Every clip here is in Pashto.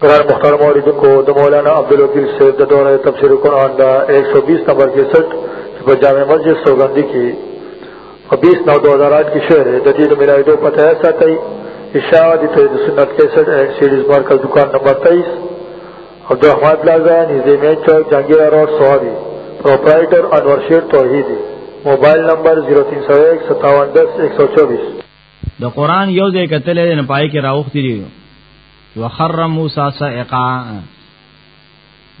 قرآن مختار موری دن کو دا مولانا عبدالوکیل صاحب دا دورہ تفسیر قرآن دا ایک سو بیس نمبر کے سٹ پر جامع مسجد سوگندی کی اور بیس نو دو ہزار آٹھ کی شعر ہے جدید ملائی دو پتہ ایسا تئی اشاہ دی توید سنت کے سٹ اینڈ سیڈیز مارکل دکان نمبر تیئیس عبد الرحمن پلازا نزدی مین چوک جہانگیرہ روڈ سوابی پروپرائٹر انور شیر توحیدی موبائل نمبر زیرو تین سو ایک ستاون دس ایک سو چوبیس د قران یو ځای کتلې نه پای کې راوختی دی وخر موسی سائقا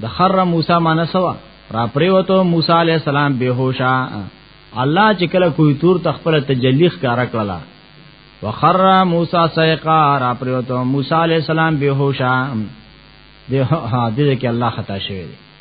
د خر موسی معنی سوا را پریوتو موسی علی السلام بهوشا الله چې کله کوی تور تخپل تجلی ښکارا کړلا وخر موسی سائقا را پریوتو موسی علی السلام بهوشا دی ها دې کې الله خطا شوی دی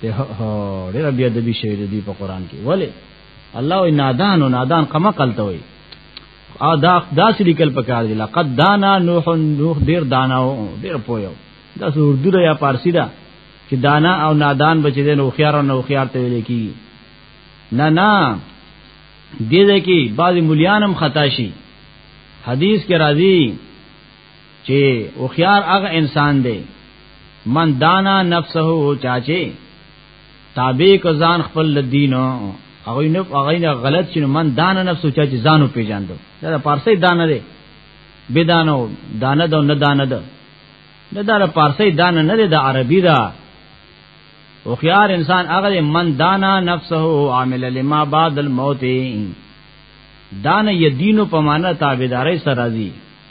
ته هو ډیر بیا د بي شوی دی په قران کې ولی الله وی نادان او نادان قما قلته وی ا دا داس لیکل پکار دی لقد دانا نوح نوح ډیر دانا او ډیر پویو دا اردو دا یا پارسی دا چې دانا او نادان بچی دین او خيار او نو خيار ته ویل کی نه نه دې دې کې بعضی مليانم خطا شي حدیث کې راځي چې او خيار هغه انسان دی من دانا نفسه چاچی تابع کو ځان خپل دینو هغه نه هغه نه غلط شنو من دانه نفس چا چې ځانو پیژاندو دا پارسي دانه دی بدانو دانه دو نه دانه ده دا د پارسي دانه نه دی د عربي دا او خيار انسان هغه من دانا نفسه عامل لما بعد الموت دانه یدینو په معنا تابعداري سره راځي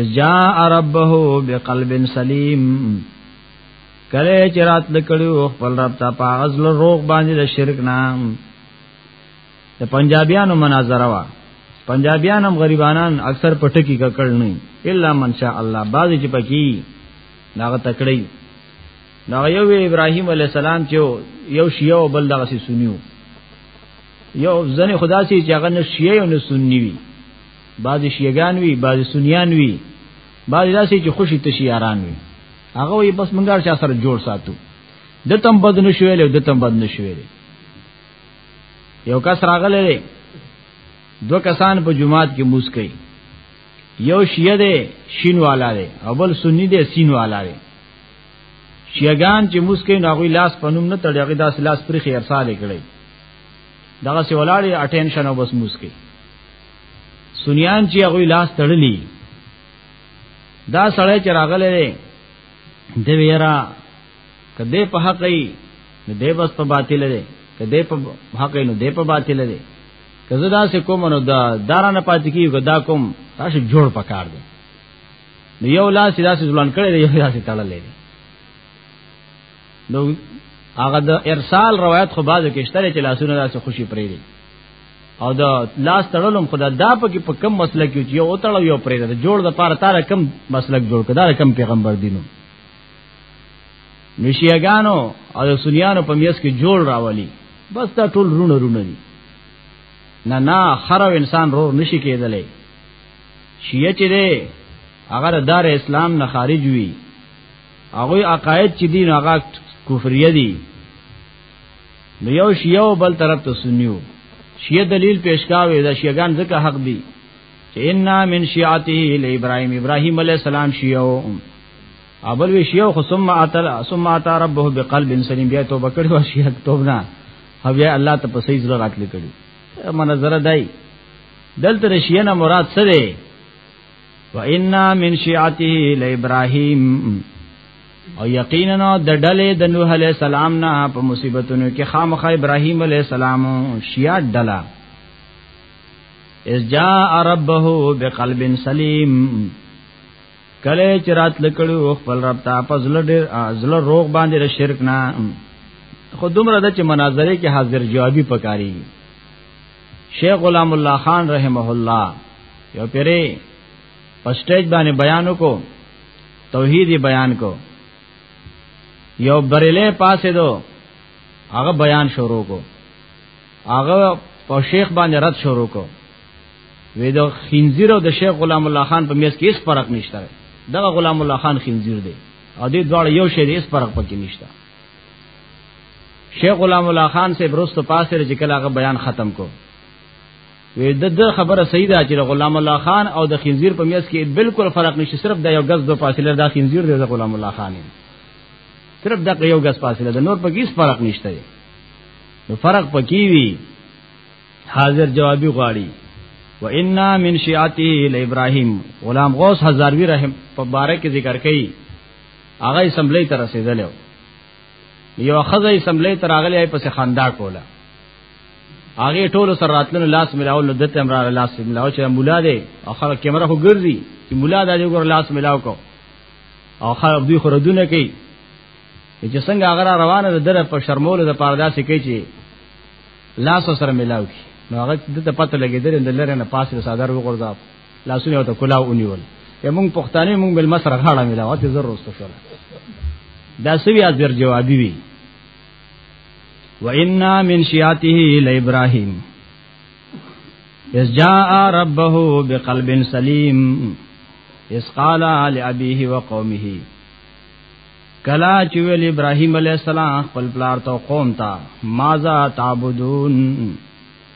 اذ جاء ربه بقلب سلیم کله چې رات لکړو خپل رب ته پاغز له روغ باندې د شرک نام د پنجابیانو مناظره وا پنجابیان هم غریبانان اکثر پټکی ککړ نه الا من شاء الله بعضی چې پکی داغه تکړی دا یو ابراهیم علی السلام چې یو شیعه او بل دغه سنیو یو ځنه خدا سي چې هغه نه شیعه او نه سنی وي بعض شیعگان وی بعض سنیان وی بعض داسې چې خوشی تشیاران وی هغه وی بس منګار چا سره جوړ ساتو د تم بد نشویل د تم بد نشویل یو کس راغله دو کسان په جماعت کې موس کوي یو شیعه دی شین والا دی او بل سنی دی سین والا دی شیعگان چې موس کوي نو غوی لاس پنوم نه تړي هغه داس لاس پرې خیر ساله کړي دغه سی ولاړې اټینشن او بس موس کوي سنیان چې هغه لاس تړلی دا سړی چې راغلی دی د ویرا کده په حق ای نو دی بس په باطل دی کده په حق ای نو دی په باطل دی کزه دا سه کوم نو دا دارانه پات کیږي دا کوم تاسو جوړ پکار دی نو یو لاس داسې ځلان کړی دی یو داسې تړلې دی نو هغه د ارسال روایت خو بعضو کې شته چې لاسونه داسې خوشي پرې دي او دا لاس تړلم خدا دا پکې په کم مسلک کې یو او تړل یو پرې ده جوړ د پاره تاره کم مسلک جوړ کړه کم پیغمبر دینو نشیګانو او سنیانو په میس کې جوړ راولي بس دا ټول رونه رونه دي نه نه خرو انسان رو نشي کېدلې شیعه چې ده اگر دار اسلام نه خارج وي هغه عقاید چې دین هغه کفریه دي نو یو شیعو بل طرف ته سنیو شیعه دلیل پیش کاوه دا شیعگان ځکه حق دي چې ان من شیعته ل ابراهیم ابراهیم علی السلام شیعو اول وی شیعو خو ثم اتل ثم اتى ربه بقلب سلیم بیا توبه کړو او شیعه توبه نه او بیا الله ته په صحیح ځل راتل کړي منظر دای دلته شیعه نه مراد څه دی و انا من شیعته لابراهیم او یقینا د ډلې د نوح علی السلام نه په مصیبتونو کې خامخا ابراهیم علی السلام شیا ډلا اس جاء ربه بقلب سلیم کله چې رات لکړو خپل رب ته په زړه ډېر زړه روغ باندې د شرک نه خو دومره د چې مناظره کې حاضر جوابي پکاري شیخ غلام الله خان رحمه الله یو پیری په سټیج باندې بیان وکړو توحیدی بیان کو یو بریلې پاسې دو هغه بیان شروع کو هغه په شیخ باندې رد شروع کو وې د خنزیر او د شیخ غلام الله خان په میس کې هیڅ فرق نشته دغه غلام الله خان خنزیر دی او دې دواړه یو شی دی هیڅ فرق پکې نشته شیخ غلام الله خان سے برست پاسه چې کله هغه بیان ختم کو وې د د خبره صحیح ده چې غلام الله خان او د خنزیر په میاس کې بالکل فرق نشي صرف د یو غز د فاصله د خنزیر د غلام الله خان صرف د یو غز فاصله د نور په هیڅ فرق نشته نو فرق پکې وی حاضر جوابي غواړي و انا من شیعته ال ابراهیم غلام غوث هزاروی رحم په باره کې ذکر کړي هغه اسمبلی ته رسیدل یو خزه اسمبلی ته راغلی پس خندا کوله هغه ټول سره راتلنو لاس ملاو نو دته امر لاس ملاو چې مولا دی او خره کیمره خو ګرځي چې مولا دا یو ګور لاس ملاو کو او خره دوی خو ردونه کوي چې څنګه هغه روانه ده دره په شرمولو د پاره داسې کوي چې لاس سره ملاو کی نو هغه د پته لګیدل د لره نه پاسه صدر وګرځاو لاسونه ته کلا ونیول یمون پښتانه مونږ بل مسر غاړه ملا وته زر رسو شو دا سوي از در جوابي وي و ان من شياته ل ابراهيم اس جاء ربه بقلب سليم اس قال لابيه وقومه کلا چې ویل ابراهيم عليه السلام خپل پلار ته قوم ته ماذا تعبدون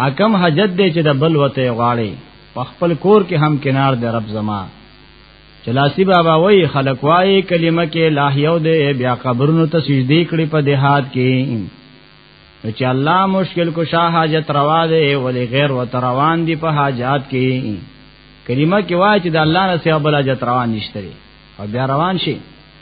حکم حاجت دی چې د بل وته غواړي په خپل کور کې هم کنار د رب زما چلاسی بابا وای خلق وای کلمه کې لاهیو دې بیا قبرونو ته سجدي کړي په دهات کې نو چې الله مشکل کو شاه حاجت روا دې ولې غیر وت روان دي په حاجات کې کلمه کې وای چې د الله نه سیوا بل حاجت روان نشته او بیا روان شي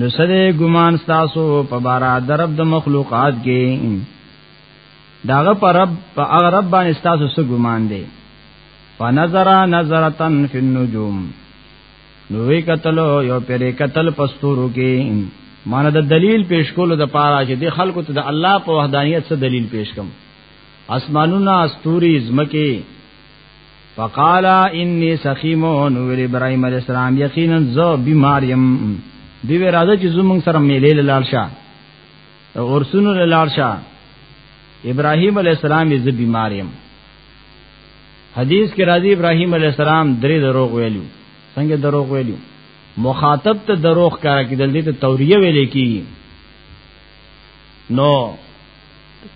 نو سره ګمان تاسو په بارا درب د مخلوقات کې داغه پر رب په هغه رب باندې تاسو څه ګمان دی فنظر نظرتن فی النجوم نو وی کتلو یو پرې کتل پستورو کې معنی د دلیل پیش کولو د پاره چې د خلکو ته د الله په وحدانیت څخه دلیل پیش کوم اسمانونه استوري زمکه فقال انی سخیمون ویل ابراهیم علیہ السلام یقینا زو بیماریم دی وی راځه چې زمون سره میلې لاړ شه اورسونو لاړ شه ابراهیم علیہ السلام یې زو بیماریم حدیث کې راځي ابراهیم علیہ السلام درې دروغ ویلو څنګه دروغ ویلو مخاطب ته دروغ کار کې دلته ته توریه ویلې کی نو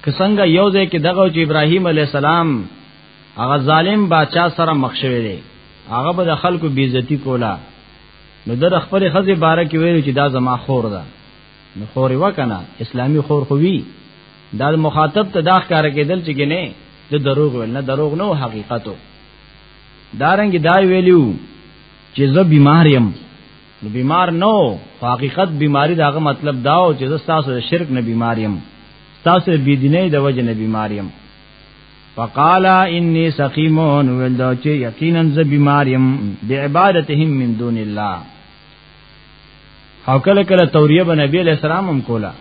کسنګ یو ځای کې دغه چې ابراهیم علیہ السلام هغه ظالم بادشاہ سره مخ شوی دی هغه به د خلکو بیزتی کولا نو در خپل خزه باره کې ویل چې دا زما خور ده نو خور وکنه اسلامی خور خو وی دا مخاطب ته داخ کار کېدل چې ګنې د دروغ ول نه دروغ نو حقیقتو دارنګ دا ویلیو چې زه بیمار یم نو بیمار نو حقیقت بیماری داغه مطلب داو چې زه تاسو د شرک نه بیمار یم تاسو بی دیني د وجه نه بیمار یم فقال انی سقیمون ول دا چې یقینا ز بیماریم بعبادتهم من دون الله او کله کله توریه به نبی علیہ السلام هم کولا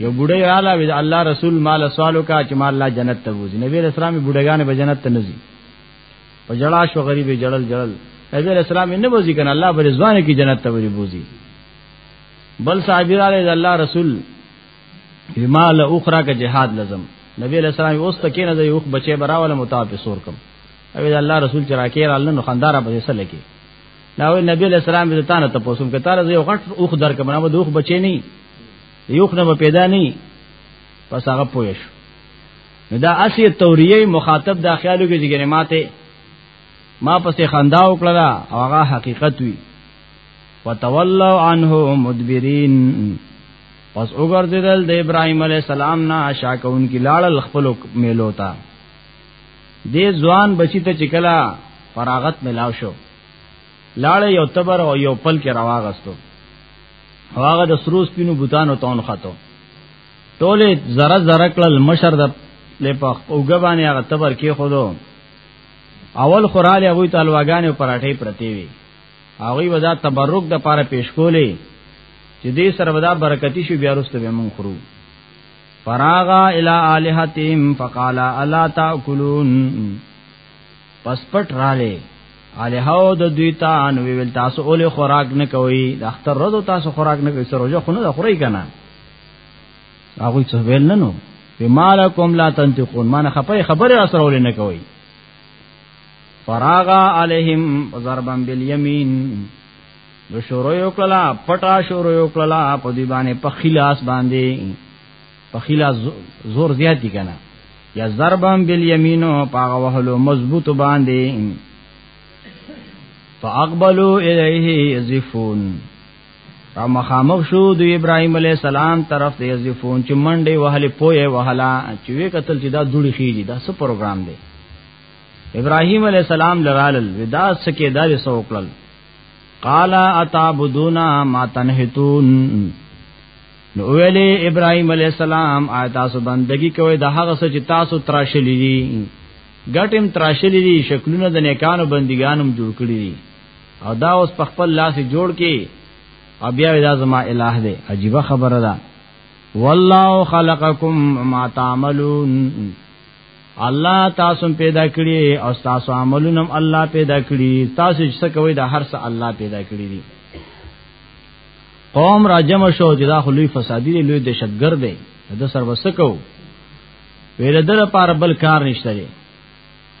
یو بډای رااله وی الله رسول مال سوالو کا چې مال الله جنت ته وځي نبی علیہ السلام بډایګان به جنت ته نزي په جړا شو غریب جړل جړل نبی علیہ السلام نه وځي کنه الله پر ځوان کې جنت ته وځي بل صاحب علیہ الله رسول ما له اخرى کا جهاد لازم نبی علیہ السلام اوس تکې نه یو بچي براول متاف سور کم او الله رسول چې راکې رال نو خندار په دې سره کې دا وی نبی علیہ السلام دې تانه ته پوسم کې تعالی یو غټ اوخ در کم نه دوخ بچي نه یو خنه پیدا نه پس هغه پوه شو دا اسی توریه مخاطب دا خیالو کې جګره ماته ما پسې خندا وکړه او هغه حقیقت وی وتولوا عنه مدبرین پس وګرځیدل د ابراهیم علی السلام نه شاکون کی لاړل خپل میلو تا دې ځوان بچی ته چکلا فراغت ملاو شو لاړ یو تبر او یو پل کې راواغستو هغه د سروس پینو بوتانو تون خاتو ټوله زره زره کړل مشر د لپخ اوګه باندې هغه تبر کې خودو اول خوراله وی تلواګانې پراټې پرتی وی هغه ودا تبرک د پاره پیش کولې چې دې سره ودا برکتی شو بیا رسته به مون خرو فراغا الی الہتهم فقال الا تاکلون پس پټ رااله الہو د دوی ته ان ویل تاسو اول خوراک نه کوي د اختر ورځ تاسو خوراک نه کوي سروجه خونه د خوري کنه هغه څه ویل نه نو بمالکم لا تنتقون معنی خپه خبره اسره ولې نه کوي فراغا علیہم ضربا بالیمین نو شروع یو کلا پټا شروع یو کلا په دی باندې په خلاص باندې په خلاص زور زیات دي کنه یا ضربا بالیمین پاغه وهلو مضبوط باندې فاقبلوا الیه یزفون را مخامخ شو د ابراهیم علی السلام طرف ته یزفون چې منډه وهله پوهه وهلا چې وی قتل چې دا دوړي خېږي دا څه پروګرام دی ابراهيم عليه السلام لرالل ودا سکه دار سو کړل قال اتعبدون ما تنحتون نو ویلې ابراهيم عليه السلام آیا تاسو بندگی کوئ د هغه څه چې تاسو تراشلې دي ګټم تراشلې دي شکلونه د نیکانو بندګانم جوړ کړی دي او دا اوس په خپل لاس جوړ کې او بیا دا زما الہ دی عجیب خبره ده والله خلقکم ما تعملون الله تاسو پیدا کړی او تاسو عملونه الله پیدا کړی تاسو څه کوي دا هر څه الله پیدا کړی دي قوم را جمع شو چې دا خلوی فسادی دی لوی دشتګر دی د سر وسکو ویل در پار بل کار نشته دی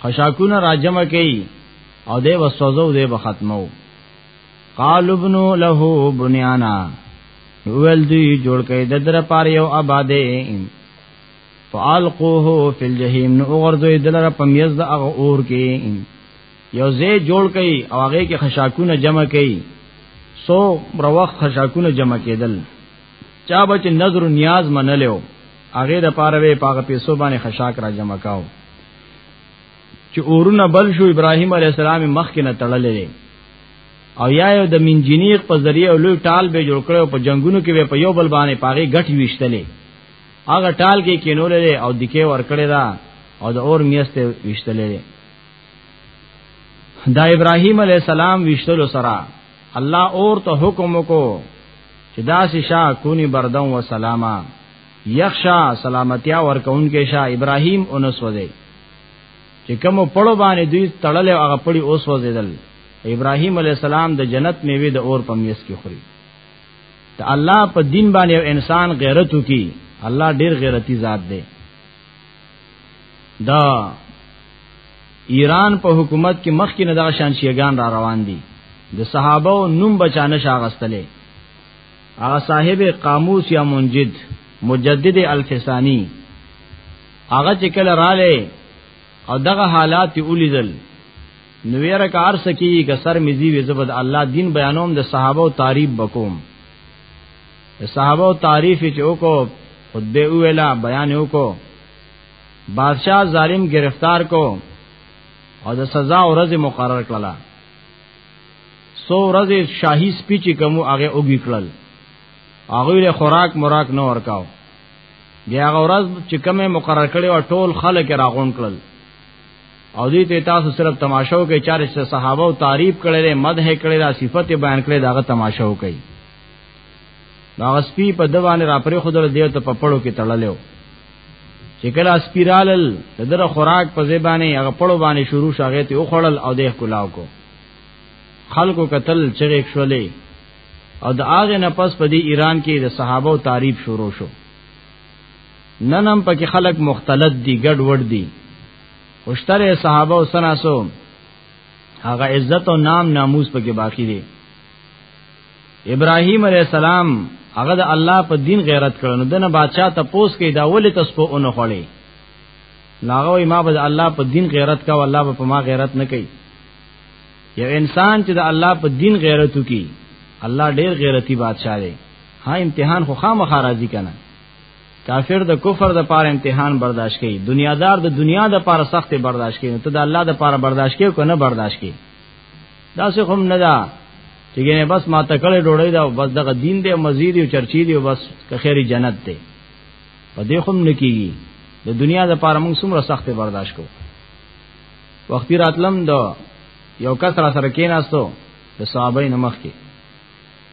خشاکونه را جمع کړي او دی وسوځو دی به ختمو قال ابن له بنیانا ویل دی جوړ کړي د در پار یو آباده فالقوه فی الجحیم نو وګرځوي دلاره په میز د هغه اور کې یو ځای جوړ کړي او هغه کې خشاکونه جمع کړي سو روخ خشاکونه جمع کېدل چا بچ نظر نیاز منلو هغه د پاره وی پاغه پیسو باندې خشاک را جمع کاو چې اورونه بل شو ابراهیم علی السلام مخ کې نه تړلې او یا یو د منجنیق په ذریعه لوی ټال به جوړ کړو په جنگونو کې به په یو بل باندې پاغه غټي وشتلې هغه ټال کې کینولې او دکې ورکړې دا او د اور میسته وشتلې دا ابراهیم علی السلام وشتلو سره الله اور ته حکم کو چې دا شا کونی بردم و سلاما یخشا سلامتیا ورکون کې شا ابراهیم اونس وځي چې کوم پړو باندې دوی تړل او هغه پړي اوس وځیدل ابراهیم علی السلام د جنت میوه د اور په میس کې خوري ته الله په دین باندې او انسان غیرت وکي الله ډیر غیرتی ذات دی دا ایران په حکومت کې مخکې نه دا شان شیګان را روان دي د صحابه او نوم بچانه شاغستلې هغه صاحب قاموس یا منجد مجدد الفسانی هغه چې کله رااله او دغه حالات اولیدل نو ویره کار سکی که سر مزي وي زبد الله دین بیانوم د صحابه او تعریف بکوم صحابه او تعریف چې وکړو خطبه ویلا بیان وکړو بادشاہ ظالم گرفتار کو او د سزا ورځ مقرر کړله سو ورځ شاهي سپیچ کوم هغه اوګی کړل هغه له خوراک مراک نه ورکاو بیا هغه ورځ چې کومه مقرر کړي او ټول خلک راغون کړل او دې ته تاسو صرف تماشا وکړئ چې صحابه او تعریف کړي مدح کړي دا صفت بیان کړي داغه تماشا وکړئ دا سپی په دوانه را پرې خود دې ته پپړو کې تړلېو چې کله سپیرالل دغه خوراک په زبانه هغه پړو باندې شروع شاغې ته وخړل او دې کلاو کو خلکو قتل چغې شولې او د هغه نه پس په دې ایران کې د صحابه او تعریف شروع شو ننم پکې خلک مختلط دي ګډ وډ دي وشتره صحابه او سناسو هغه عزت او نام ناموس پکې باقی دی ابراهیم علیہ السلام هغه د الله په دین غیرت کړو نو دنه بادشاہ ته پوس کې دا ولې تاسو په اونو خړې ناغه ما به الله په دین غیرت کا الله به په ما غیرت نه کوي یو انسان چې د الله په دین غیرت وکي الله ډیر غیرتی بادشاہ دی ها امتحان خو خامخا راضی کنه کافر د کفر د پاره امتحان برداشت کوي دنیادار د دنیا د پاره سخت برداشت کوي ته د الله د پاره برداشت کوي کنه برداشت کوي دا څه هم نه ده چې ګنه بس ما ته کړه ډوړی دا بس دغه دین دی مزید او چرچی دی بس که خیری جنت دی په دې هم نه کیږي د دنیا د پاره موږ څومره سخت برداشت کوو وختي راتلم دا یو کس را سره کېناستو د صحابه نمخ کې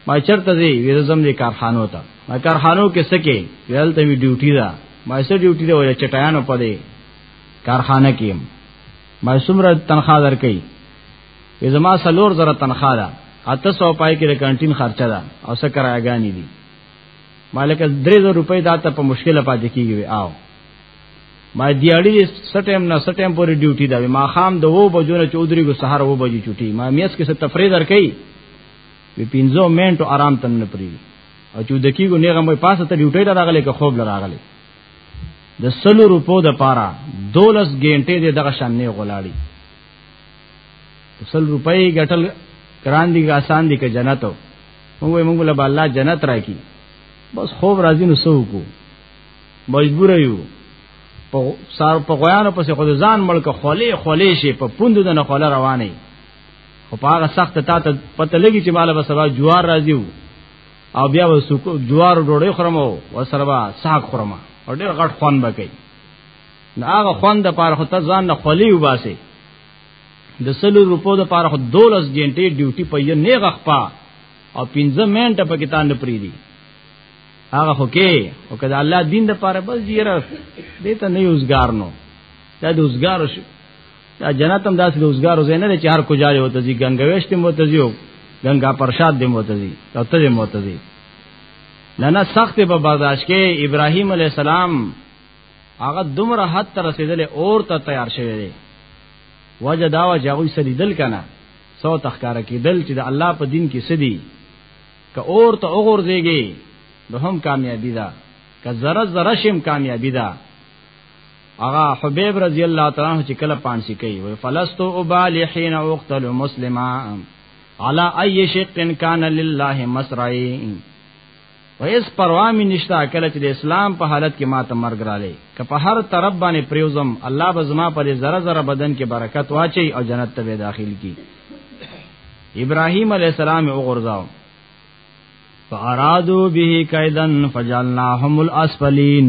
ما چرته دی ورزم دی کارخانو ته ما کارخانو کې سکه ویلته وی ډیوټي دا ما سره ډیوټي دا ولا چټایانو پدې کارخانه کې ما سمره تنخواه درکې زما سلور زره تنخواه ده اته سو پای کې د کانټین خرچه ده او سره کرایګانی دي مالک 3000 روپۍ دا ته په مشکل پاتې کیږي آو ما دیاړي سټیم نه سټیم پورې ډیوټي دا ما خام د وو بجو نه چودري کو سحر وو بجو چټي ما میس کې څه تفریح درکې په پینځو منټو آرام تم نه پری او چې د کیګو نیغه مې پاسه ته ډیوټي ته راغلې که خوب لراغلې د سلو روپو د پاره دولس غنټې د دغه شان نه غلاړي سل روپۍ ګټل کران دي آسان دي که جنت او موږ موږ له الله جنت راکی بس خوب راځي نو سو کو مجبور یو په سار په غیانو پسې خود ځان ملک خولې خولې شي په پوند د نه خول رواني خو په هغه سخت تا ته پته لګي چې مال به سبا جوار راځي او بیا و سوکو جوار ډوډۍ خورم او سره به ساق خورم او ډېر غټ خوان به کوي نو هغه خوان د پاره خو ته ځان نه خلی وباسي د سلو روپو د پاره خو 12 غنټې ډیوټي په یو نه غخپا او 15 منټه په کتان نه پری دي هغه خو کې او کله الله دین د پاره بس جیره دته نه یوزګار نو دا د وزګار شو دا جنت هم داسې د اوسګارو ځای نه دی چې هر کو جاري وته ځي ګنګويش ته موته ځي او ګنګا پرشاد دې موته ځي او ته دې موته ځي نه نه سخت په برداشت کې ابراهيم عليه السلام هغه دومره حد ته رسیدل اور ته تیار شوی دی وجه دا و چې هغه سړي دل کنه سو تخکار کېدل چې د الله په دین کې سدي که اور ته وګورځيږي نو هم کامیابی ده که ذره ذره شم کامیابی ده اغا حبیب رضی الله تعالی عنہ چې کله پانسی کوي وی فلستو ابالی حين اقتل مسلما على اي شق كان لله مسرعي و اس پروا می نشتا کله چې د اسلام په حالت کې ما ته مرګ را لې که په هر طرف باندې پریوزم الله به زما په ذره ذره بدن کې برکت واچي او جنت ته داخل کی ابراهيم عليه السلام وګرځاو فارادو به کیدن فجلناهم الاسفلین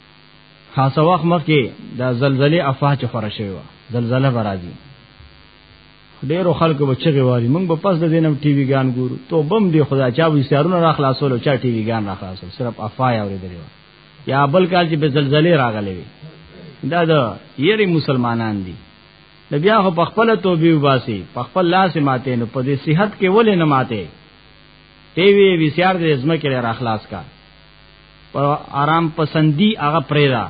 خاص وخت مخکې د زلزلې افواه چې خورا شوی و زلزلہ برازي ډیرو خلکو به چغې واري موږ به پس د دینم ټي وي ګان ګورو تو بم دی خدا چا وي سارونه را خلاصول چا ټي وي ګان را خلاصول صرف افای اورېدل یا بل کال چې به زلزلې راغلې وي دا د یری مسلمانان دي د بیا خو په خپل توبې وباسي په خپل لاس ماته نو په دې صحت کې ولې نه ماته ټي وي وي سار دې زما کې را خلاص کا په آرام پسندي هغه پرېدا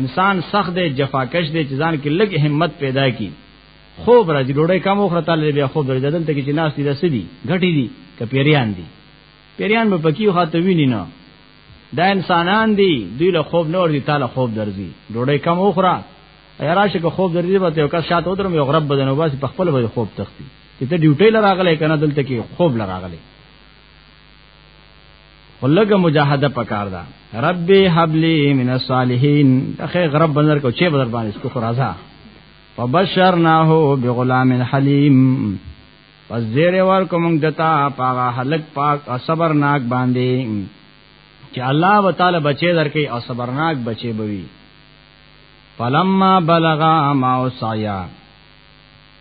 انسان سخت دی جفاکش دی چې ځان کې لږ همت پیدا کی خوب راځي ډوډۍ کم وخوره تعالی بیا خوب درځي دلته کې چې ناس دي رسدي غټي دي کپیریان دي پیریان به پکې خاطر ویني نه دا انسانان دي دوی له خوب نور دي تعالی خوب درځي ډوډۍ کم وخوره راشه که خوب درځي به یو کس شاته ودرم یو غرب بدن وباسي په خپل به خوب تختی چې ته ډیوټي لراغله کنه دلته کې خوب لراغله ولګ مجاهده پکار ده رب حبلی من الصالحین اخی غرب بندر کو چه بدر باندې کو فرازا فبشرناه بغلام حلیم پس زیر ور کوم دتا پاغه حلق پاک او صبرناک باندې چې الله وتعالى بچي درکې او صبرناک بچي بوي فلما بلغا ما وصایا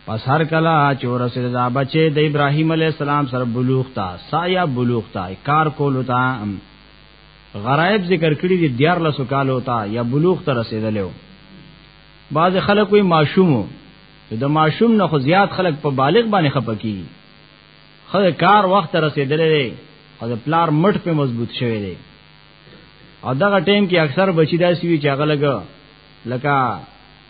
پس هر کلا چور سر دا بچي د ابراهيم عليه السلام سره بلوغ تا سایا بلوغ تا کار کولو تا غرائب ذکر کړی دي دیار لسو کالو تا یا بلوغ ته رسیدلو بعض خلک وي ماشوم د ماشوم نه خو زیات خلک په بالغ باندې خپکی خو کار وخت رسیدلې او د پلار مټ په مضبوط شوی دی او دغه ټیم کې اکثر بچی داسي وي چې هغه لګ لکه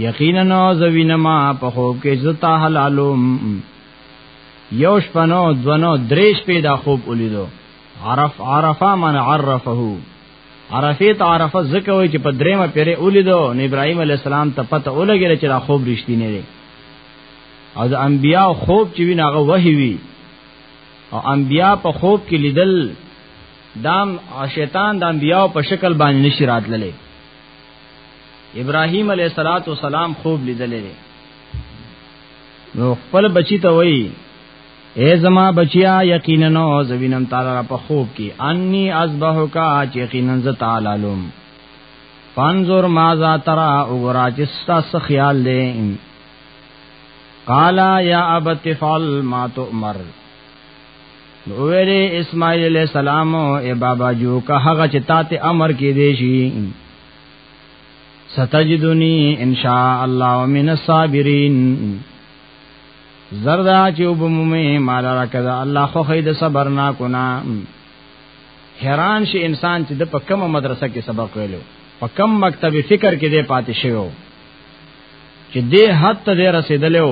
یقینا زوینما په خوب کې زتا حلالوم یو شپنو دونو دریش پیدا خوب ولیدو عرف عرفه من عرفه عرفه ته عرفه زکه وای چې په دریمه پیره ولیدو نو ابراهیم علی السلام ته پته ولګی چې دا خوب رښتینی دی او د انبیاء خوب چې ویني هغه وਹੀ وی او انبیاء په خوب کې لیدل دام شیطان د انبیاء په شکل باندې نشی راتللی ابراهيم عليه صلوات و سلام خوب لیدلې نو خپل بچی ته وای اے زما بچیا یقینا نو زوینم تعالی را په خوب کې انی ازبه کا چې یقینا ز تعالی لوم فانظر ماذا ترى وګرا چې ستا څه خیال دی قالا یا ابت فعل ما تؤمر نو ویلې اسماعیل علیہ السلام اے بابا جو که هغه چې تاته امر کې دی شي ستجدنی ان شاء الله من الصابرین زردا چې وبمې مال راکړه الله خو خید صبر نا کنا حیران شي انسان چې د په کومه مدرسه کې سبق ویلو په کم مکتب فکر کې دی پاتې شوی چې دې حد ته رسیدلو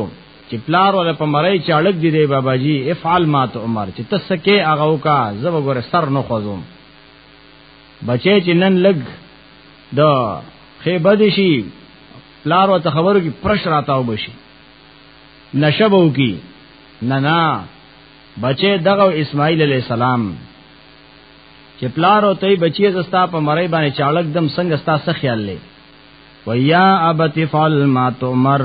چې پلار ولا په مړی چې اړک دی دی بابا جی افعل ما ته عمر چې تسکه هغه وکا زب ګور سر نه خوځوم بچی چې نن لګ د خیبه دي شي پلار و ته خبرو کې پرش راتاو بشي نشبو کی نه نه بچی دغه اسماعیل علی السلام چې پلار او ته بچی زستا په مړی باندې چاړک دم څنګه ستا څه خیال لې ویا ابت فعل ما تمر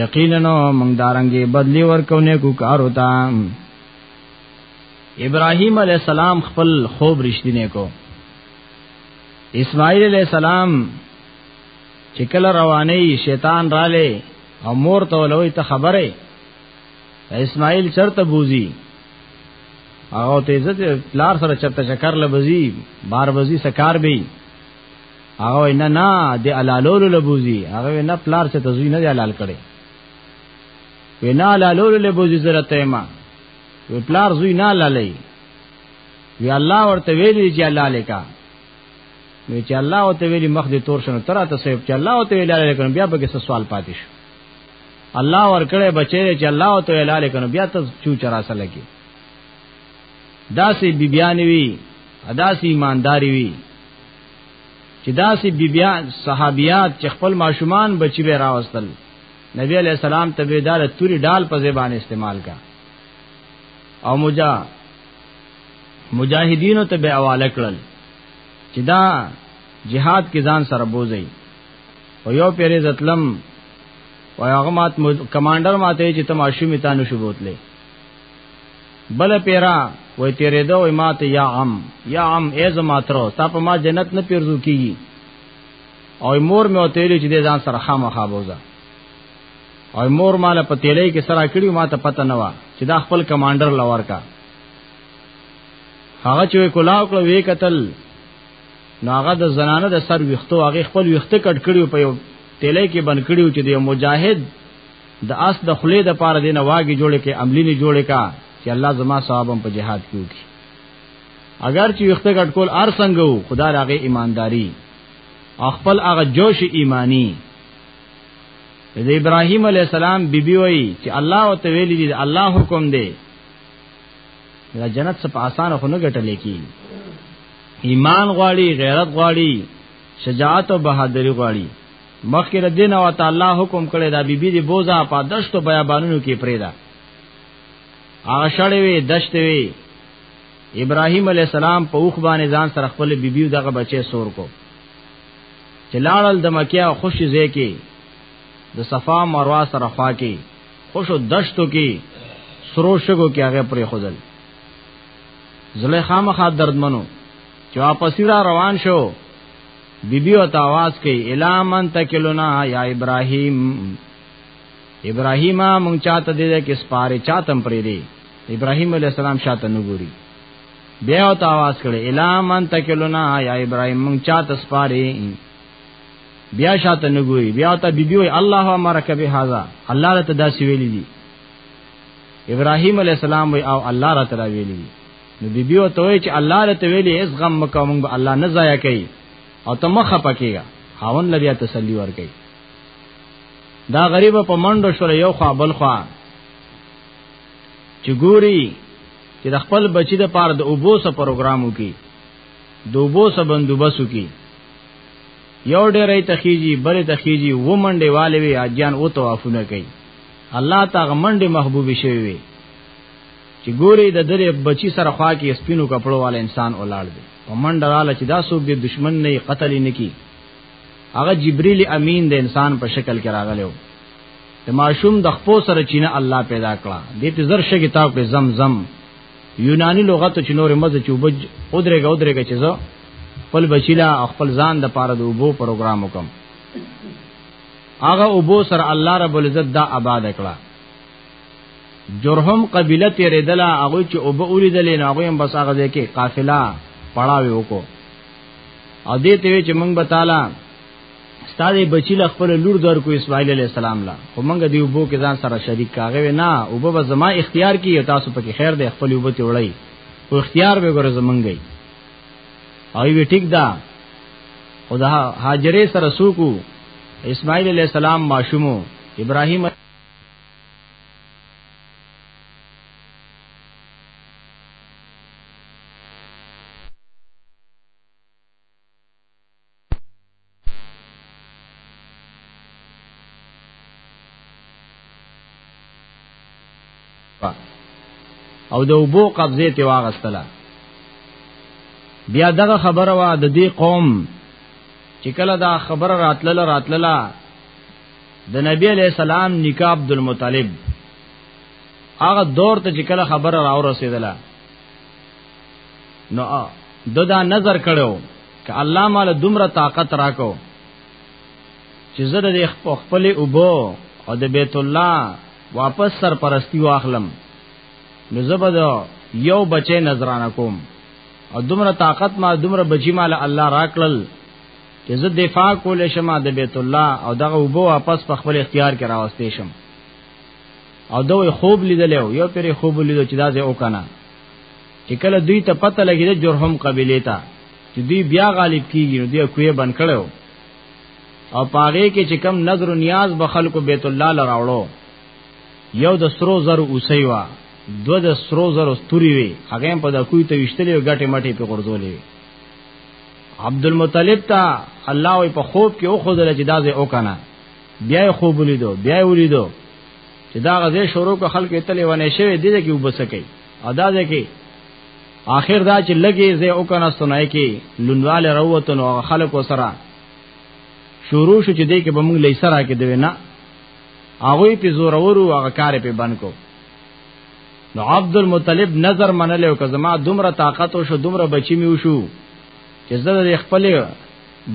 یقینا موږ دارنګي بدلی ورکو نه کو کار وتا ابراهیم علی السلام خپل خوب رښتینه کو اسماعیل علی السلام چې کله رواني شیطان رااله او مور ته ولوي ته خبره اسماعیل چرته بوزي هغه ته عزت لار سره چرته چکر لبزي بار بزي سکار به هغه نه نه د علالولو لبوزي هغه نه پلار څه تزوی نه دی علال کړي وینا علالولو لبوزي زره تیمه وی پلار زوی نه لالي وی الله ورته ویلی چې الله لیکا نو چې الله او ته ویلي مخ دې تور شنو تر ته سیب چې الله او ته ویلي لاله کړم بیا به څه سوال پاتې شو الله ور کړې بچې چې الله او ته ویلي لاله کړم بیا ته چو چرا سره لګي داسې بیبیان وی داسې ایمانداری وی چې داسې بیبیان صحابیات چې خپل ماشومان بچی به راوستل نبی علیہ السلام ته به دار توري ډال په زبان استعمال کا او مجا مجاهدینو ته به حواله کړل چې دا جهاد کې ځان سره بوزي او یو پیری زتلم او هغه مات کمانډر ماته چې تماشې میتانو شو بوتله بل پیرا وای تیرې دا وای ماته یا عم یا عم ای زما تر تا په ما جنت نه پیرزو کیږي او مور مې وتیلې چې د ځان سره خامخا بوزا او مور مال په تیلې کې سره کړی ما ته پته نه و چې دا خپل کمانډر لور کا هغه چې کلاو کړو وی قتل ناغه د زنانه د سر ویختو هغه خپل ویخته کټ کړیو په یو تیلې کې بند کړیو چې د مجاهد د اس د خلې د پاره دینه واګي جوړې کې عملی نه جوړې کا چې الله زما ثوابم په جهاد کې وکړي اگر چې وخت کټ کول ار څنګه وو خدا راغه ایمانداری خپل هغه جوش ایمانی د ابراهیم علی السلام بیبي وای چې الله او تعالی دې الله حکم دی دا جنت څخه آسان خو نه ګټلې کی ایمان غواړي غیرت غواړي شجاعت او بہادری غواړي مخکې د دین او تعالی حکم کړی دا بیبي دی بوزا په دشتو بیابانونو کې پریدا هغه شړې وي دشت وي ابراهیم علی السلام په اوخ باندې ځان سره خپل بیبي دغه بچي سور کو چې لاړل د مکه او خوشي ځای کې د صفا مروه سره خوا کې خوشو دشتو کې سرو شګو کې هغه پرې خدل زلیخا مخا دردمنو چې واپس را روان شو بی بی او تاواز کې الا من تکلنا یا ابراهیم ابراهیمه مونږ چاته دې کې سپاره چاتم پرې دی ابراهیم علی السلام شاته نګوري بیا او تاواز کړي الا من تکلنا یا ابراهیم مونږ چاته سپاره بیا شاته نګوري بیا ته بی بی وی الله امرک به هاذا الله ته داسې ویلي دي ابراهیم علی السلام وی او الله را تعالی ویلي دي نو بی بی وته وی چې الله رته ویلې اس غم مکو مونږ به الله نه ضایع کوي او ته مخه پکېږه خاون لبیا تسلی ورکړي دا غریب په منډو شو یو خوا بل خوا چې ګوري چې د خپل بچی د پاره د اوبو سره پروګرامو کې د اوبو سره بندوبسو کې یو ډېرې تخیجی بلې تخیجی و منډې والي وی اجان او توافونه کوي الله تعالی منډې محبوب شوی وي چې ګوري د درې بچی سره خوا کې سپینو کپړو والا انسان ولاړ دی په منډه رااله چې دا څوک دی دشمن نه قتل نه کی هغه جبرئیل امین د انسان په شکل کې راغلی و د ماشوم د خپو سره چینه الله پیدا کړه دې ته زر شګی تا په زمزم یونانی لغت چې نور مزه چوبج اودرېګه اودرېګه چې زه خپل بچیلا خپل ځان د پاره د وبو پروګرام وکم هغه وبو سره الله رب العزت دا آباد کړه جرهم قبیله تیرې دلا هغه چې او به اوریدلې نه هغه هم بس هغه ځای کې قافله پړاوي وکړو او دې ته چې موږ به تعالی ستاره بچی له خپل لور در کو اسماعیل علی السلام لا خو موږ دی وبو کې ځان سره شریک کاغه نه او به زما اختیار کی تاسو پکې خیر دی خپل وبو ته وړي او اختیار به ګره زمونږی او وی ټیک دا او دا هاجرې سره سوکو اسماعیل علی السلام ماشومو ابراهیم او د وبو قبضه ته واغستله بیا دغه خبره وا د دې قوم چې کله دا خبره راتلله راتلله د نبی علیہ السلام نکاح عبد المطلب هغه دور ته چې کله خبره راو رسیدله نو د دا نظر کړو ک الله مال دومره طاقت راکو چې زه د خپل اوبو او د بیت الله واپس سرپرستی واخلم نو زبد یو بچی نظرانه کوم او دومره طاقت ما دومره بچی مال الله راکړل چې زه دفاع کول شم د بیت الله او دغه وبو واپس په خپل اختیار کې راوستې شم او دوی خوب لیدل یو پرې خوب لیدل چې دا زه وکنه چې کله دوی ته پته لګی د جرهم قبیله ته چې دوی بیا غالب کیږي نو دوی کوی بن کړو او پاره کې چې کم نظر و نیاز به خلکو بیت الله لراوړو یو د سرو زر اوسې وا دو د سرو زر استوري وي هغه په د کوی ته وشتلې غټه مټې په غرزولې عبد المطلب ته الله په خوب کې او خدای چې دا زه او کنه بیا خوب لیدو بیا ولیدو چې دا غزه شروع کو خلک تلې ونه شوی دي چې وبسکې ادا ده کې آخر دا چې لګي زه او کنه سنای کې لونوال روتن او خلق سره شروع شو چې دې کې بمنګ لیسرا کې دوی نه هغه په زور ورو هغه کار په بند کو نو عبد المطلب نظر منل او کزما دومره طاقت او شو دومره بچی میو شو چې زه د خپل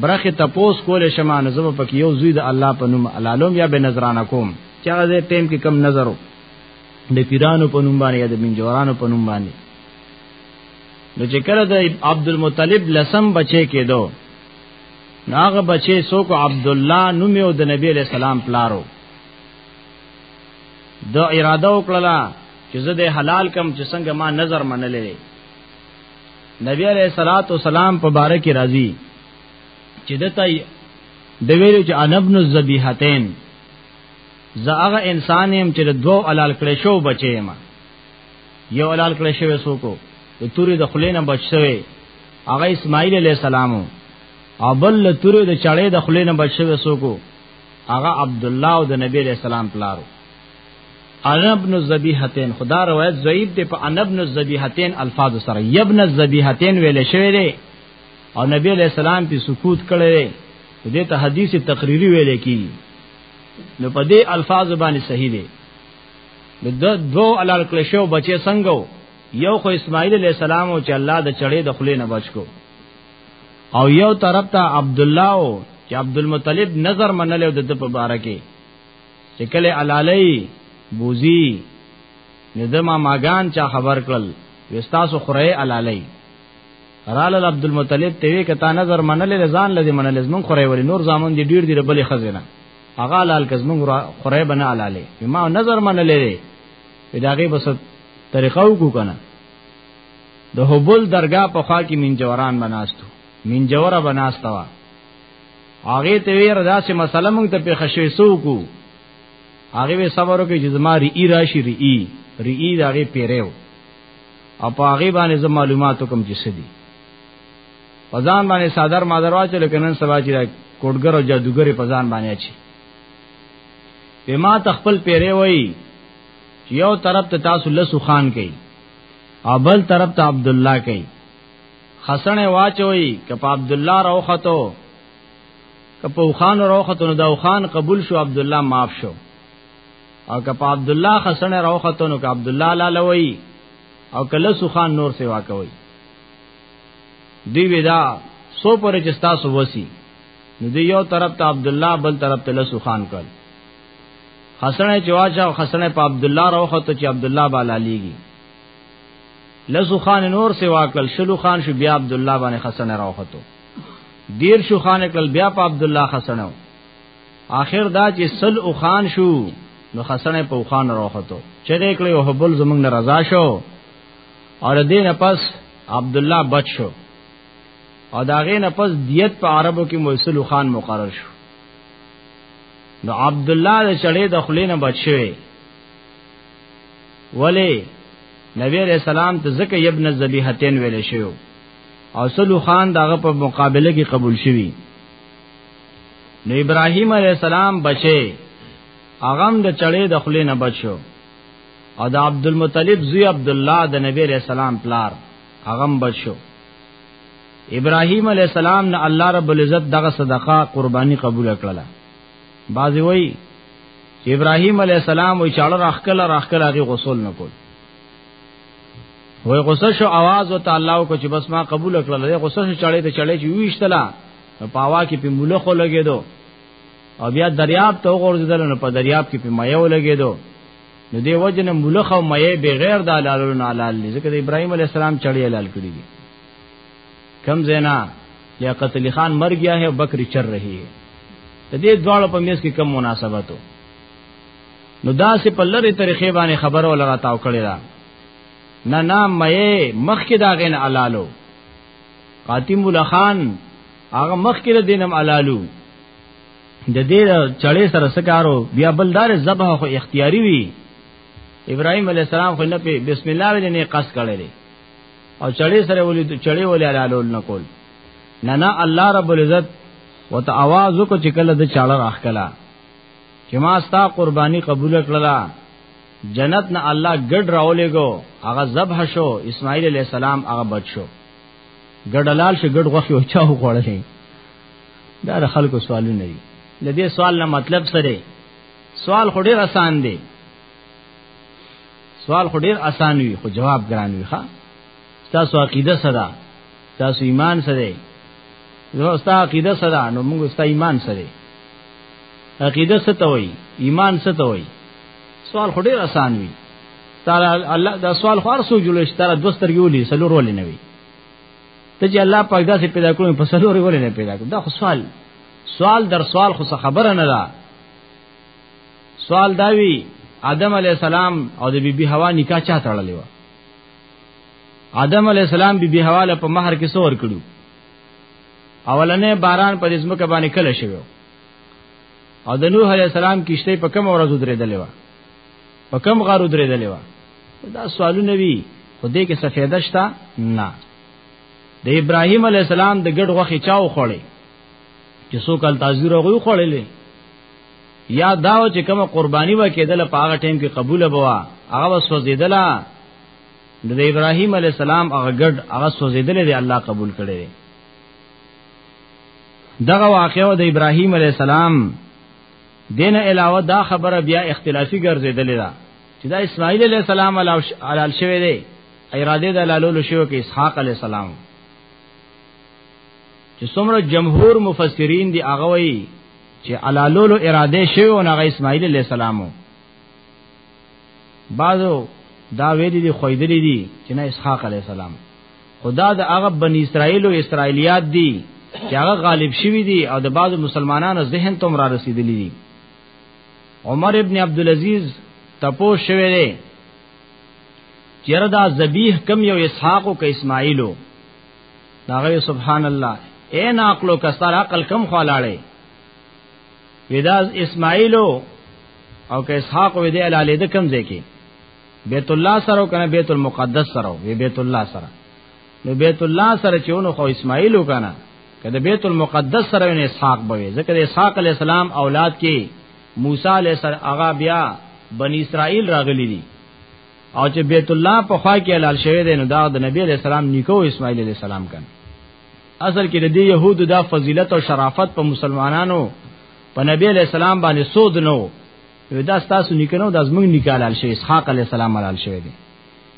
برخه تپوس کول شمه نو زه په یو زوی د الله په نوم علالم یا به نظرانه کوم چې هغه ټیم کې کم نظرو د پیرانو په نوم باندې یا د منجورانو په نوم باندې نو چې کله د عبد المطلب لسم بچي کېدو ناغه بچي سو کو عبد الله نوم یو د نبی له سلام پلارو د اراده وکړه چې زه د حلال کم چې څنګه ما نظر منلې نبی علیہ الصلات والسلام په باره کې راضي چې دته د ویلو چې ان ابن الذبیحتین زه هغه انسان يم چې د دوو علال کړې شو بچې ما یو علال کړې شو سوکو د توري د خلینه بچ شوی هغه اسماعیل علیہ السلام او بل توري د چړې د خلینه بچ شوی سوکو هغه عبد الله او د نبی علیہ السلام پلارو ان ابن الذبیحتین خدا روایت ضعیف دی په ان ابن الذبیحتین الفاظ سره یبن الذبیحتین ویل شوی دی او نبی علیہ السلام په سکوت کړی دې ته حدیث تقریری ویل کی نو په دې الفاظ باندې صحیح دی د دو علال کله شو بچي څنګه یو خو اسماعیل علیہ السلام او چې الله د چړې د خلې نه بچ کو او یو طرف ته عبد الله او چې عبد المطلب نظر منل او د په بار کې چې کله علالای بوزي ندما ماګان چا خبر کړل وستاسو خره علالای رال عبد المطلب ته وی کتا نظر منل لزان لدی منل زمون خره ولی نور زامن دی ډیر دی ربلی خزینه اغا لال کزمون خره بنا علالای ما نظر منل دی داګه بس طریقه وکړه د هبل درگاه په خوا کې منجوران بناستو منجوره بناستا وا هغه ته ویر داسې مسله مونږ ته په خشوي سو کو هغه به صبر وکړي چې زما ری راشي ری ری دا هغه پیرو او په هغه باندې زما معلومات کوم چې سدي پزان باندې صادر مادر واچل کنن سبا چې کوډګر او جادوګر پزان باندې اچي به ما تخپل پیرې وای یو طرف ته تاسو لسو خان کوي ابل طرف ته عبد الله کوي خسنه واچوي کپ عبد الله روختو کپ وخان روختو نو دا وخان قبول شو عبد الله معاف شو او کپ عبد الله خسنه روختو نو ک عبد الله لالوي او کله سخان نور سیوا کوي دی ودا سو پر چستا سو وسی نو دی یو طرف ته عبد الله بل طرف ته لسو خان کړ حسن چواچا حسن په عبد الله روخه ته چې عبد الله بالا لیږي لسو خان نور سوا کړل شلو خان شو بیا عبد الله باندې حسن راوخته دیر شو خان کړل بیا په عبد الله حسن اخر دا چې سل او خان شو نو حسن په خان راوخته چې دې کړي او بل زمنګ رضا شو اور دین پس عبد الله بچ شو او داغه نه پس دیت په عربو کې موصل خان مقرر شو نو عبد الله د چړې د خلینو بچ شوی ولی نبی علیہ السلام ته زکه ابن الذبیحتین ویل شو او سلو خان داغه په مقابله کې قبول شوی نو ابراهیم علیہ السلام بچي اغم د چړې د خلې نه بچو او د عبد المطلب زوی عبد الله د نبی علیہ السلام پلار اغم بچو ابراهیم علیہ السلام نه الله رب العزت دغه صدقه قربانی قبول کړله بازی وای چې ابراهیم علی السلام وی چاړه راخکل راخکل هغه غسل نه کول وای غسل شو आवाज او تعالی او چې بس ما قبول کړل دی غسل شو چړې ته چړې چې ویشتلا په هوا کې په موله خو لګیدو او بیا دریاب ته وغورځیدل نو په دریاب کې په مایو لګیدو نو دی وجنه ملخ او مې بغیر د حلالو نه حلال دي ځکه د ابراهيم عليه السلام چړې حلال کړی دي کم زینا لیاقت علی خان مر گیا ہے بکری چر رہی ہے د دې دواړو په میس کې کم مناسبت وو نو دا سه په لری طریقې باندې خبره ولرا تاو کړی دا نه نه مې مخ کې دا غین علالو قاتم الخان هغه مخ کې د دینم علالو د دې چړې سره سکارو بیا بلدار ذبح خو اختیاري وي ابراهيم عليه السلام خو نه په بسم الله باندې قص کړی او چړې سره ولې چړې ولې حلالول نه کول نه نه الله رب العزت وته आवाज وکړ چې کله د چاړه راخلا چې ما ستا قرباني قبول کړلا جنت نه الله ګډ راولې گو هغه ذبح شو اسماعیل علی السلام هغه بچ شو ګډلال شو ګډ غوخي او چاو خوړلې دا د خلکو سوالونه دي لدې سوال نه مطلب سره سوال خو ډیر آسان دی سوال خو ډیر اسان وي خو جواب ګران وي ښا تاسو عقیده صدا تاسو ایمان سره زه ستا عقیده صدا نو موږ ستا ایمان سره عقیده څه ته وایي ایمان څه ته وایي سوال خو ډیر اسان وي تعالی الله دا سوال خو ارسو جوړ شي تعالی دوستر یولي سلور ولې نه وي ته چې الله پاک داسې پیدا کړو په سلور ولې نه پیدا کړو دا خو سوال سوال در سوال خو خبره نه ده سوال داوی آدم علی السلام او د بیبي حوا نکاح چا تړلې و آدم علی السلام بیبي حوا له په مہر کې سور کړو اولنې باران په ځمکه باندې کله شوی او د نوح علی السلام کیشته په کوم ورځ درېدلې و په کوم غار درېدلې و دا سوالونه وی خو دې کې سفیده شته نه د ابراهیم علی السلام د ګډ غوخي چاو خوړې چې څوک ال تاجر غوي خوړلې یا دا چې کومه قرباني وکیدله په هغه ټیم کې قبول بوا هغه وسوځیدله د ابراهیم علی السلام هغه ګډ هغه سوزیدل دی الله قبول کړي دغه واقعو د ابراهیم علی السلام دین علاوه دا خبره بیا اختلافي ګرځیدل ده چې دا اسماعیل علی السلام علال شوی دی اراده د لالو شو کې اسحاق علی السلام چې څومره جمهور مفسرین دی هغه وایي چې علالولو اراده شوی او هغه اسماعیل علیه السلامو بعضو دا ویل دي خویدلې دي چې نه اسحاق علیه السلام خدا د هغه بنی اسرائیل او اسرائیلیات دي چې هغه غالب شوی دي او د بعضو مسلمانانو ذهن ته را رسیدلی دي عمر ابن عبد العزيز تپو شوی دی چیردا ذبیح کم یو اسحاق او ک اسماعیلو ناغه سبحان الله اے ناقلو کستر عقل کم خوالاړې وداز اسماعیلو او که اسحاق وې دې لاله د کم ځای کې بیت الله سره کنه بیت المقدس سره وی بیت الله سره نو بیت الله سره چې ونه خو اسماعیل وکنه کله بیت المقدس سره ونه اسحاق بوي ځکه اسحاق علی السلام اولاد کې موسی علی السلام هغه بیا بنی اسرائیل راغلي دي او چې بیت الله په خوا کې حلال شوی دی نو دا د نبی علیہ السلام نیکو اسماعیل علیہ السلام کن اصل کې د دې يهودو دا فضیلت او شرافت په مسلمانانو په نبی علیہ السلام باندې سود نو دا تاسو نیکنو د زمنګ نکالال شي اسحاق علیہ السلام حلال شوی دی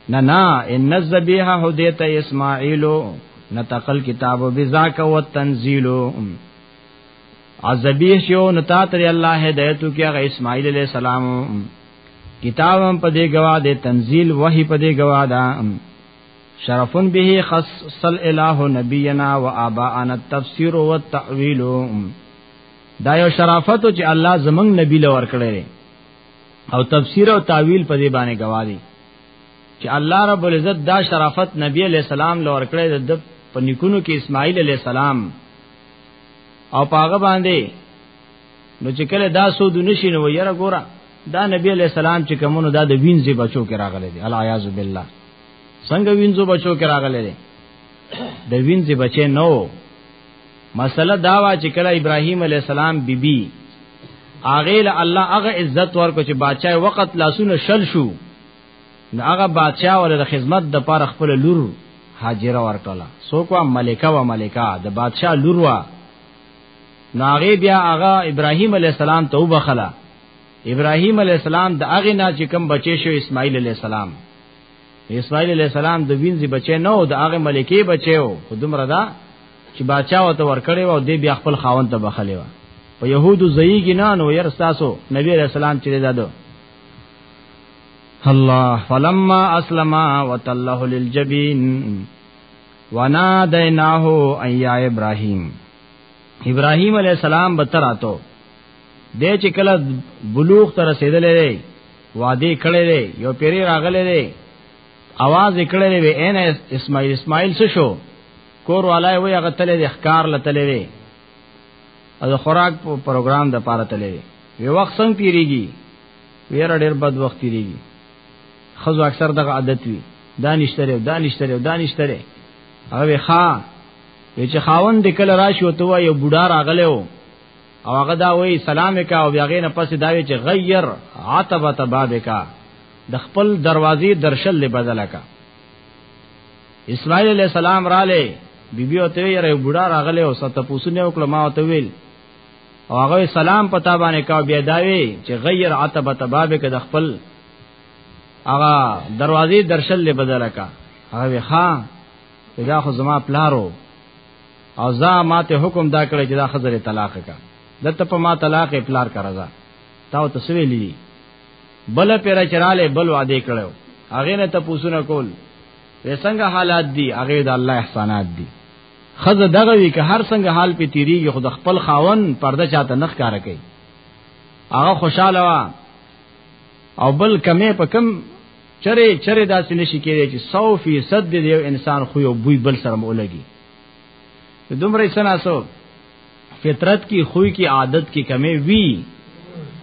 نه نه ان الذبیحه هدیت اسماعیل نتقل کتاب بذاک والتنزیل عذبیه شو نتا تر الله هدایتو کې هغه اسماعیل علیہ السلام کتاب هم په دې گواه ده تنزيل وحي په دې گواه ده شرفن به خص صل اله نبینا و آباءنا التفسیر و التأویل دا یو شرافت چې الله زمنګ نبی لور کړی او تفسیر او تعویل په دې باندې گواهی چې الله رب العزت دا شرافت نبی علیہ السلام لور کړی د په نکونو کې اسماعیل علیہ السلام او پاغه باندې نو چې کله دا سود نشي نو یره ګوره دا نبی علیہ السلام چې کومونو دا د وینځي بچو کې راغلي دي العیاذ بالله څنګه وینځو بچو کې راغلي دي د وینځي بچي نو مسله دا وا چې کله ابراهیم علیہ السلام بیبي بی اغه له الله هغه عزت ورکو چې بادشاہ وخت لاسونه شل شو نو هغه بادشاہ ول د خدمت د پر خپل لور حاجره ورکړه سو کو ملکه و ملکه د بادشاہ لور وا ناغه بیا هغه ابراهیم علی السلام توبه خلا ابراهیم علی السلام د هغه نه چې کوم بچی شو اسماعیل علی السلام اسماعیل علی السلام د وینځي بچی نه او د هغه ملکی بچی و خو دومره دا چې بچا وته ورکړی و او دی بیا خپل خاوند ته بخلی و په يهودو زېږی نه نو ير تاسو نبی رسول الله چې دادو الله فلما اسلم وتله للجبين ونا دیناه ایا ابراهیم ابراهیم علی السلام به تراتو د چې کله بلوغ ته رسیدلې دی وادي کړې دی یو پیری راغلې دی आवाज کړې دی وین اسماعیل اسماعیل څه شو کور والای وی هغه تلې دی ښکار لتلې دی او خوراک په پروګرام د پاره تلې دی یو وخت څنګه تیریږي ویره ډیر بد وخت تیریږي خزو اکثر دغه عادت وي دا نشتره دا نشتره دا نشتره هغه ښا وی چې خاوند کله راشي او ته یو بوډا راغلی او هغه دا وی سلام وکا او بیا غې نه پسې دا وی چې غیر عتبه بابکا د خپل دروازې درشل له بدل کا اسماعیل علیہ السلام را لې بیبي او ته یې یو بوډا راغلی او ست پوسونه وکړه ما او ته ویل او هغه سلام پتا باندې کا بیا داوی چې غیر عتبه تباب کې د خپل هغه دروازې درشل له بدل کا هغه ښا دا خو زما پلارو او زا ماته حکم دا کړی چې دا خزر طلاق کا دته په ما طلاق پلار کا رضا تا تسوی لی بل پیرا چراله بل وعده کړو هغه نه ته پوسونه کول وسنګ حالات دي هغه د الله احسانات دي خزه دغه وی که هر څنګه حال په تیریږي خود خپل خاون پرده چاته نخ کار کوي هغه خوشاله وا او بل کمه په کم چره چره داسې نشي کېږي چې 100% د یو انسان خو یو بوی بل سره مولګي دومره سناسو فطرت کی خوې کی عادت کی کمی وی